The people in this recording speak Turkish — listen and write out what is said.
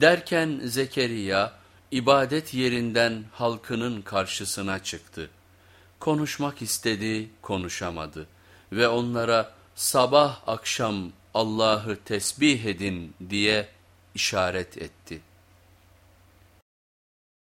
Derken Zekeriya ibadet yerinden halkının karşısına çıktı. Konuşmak istedi, konuşamadı ve onlara sabah akşam Allah'ı tesbih edin diye işaret etti.''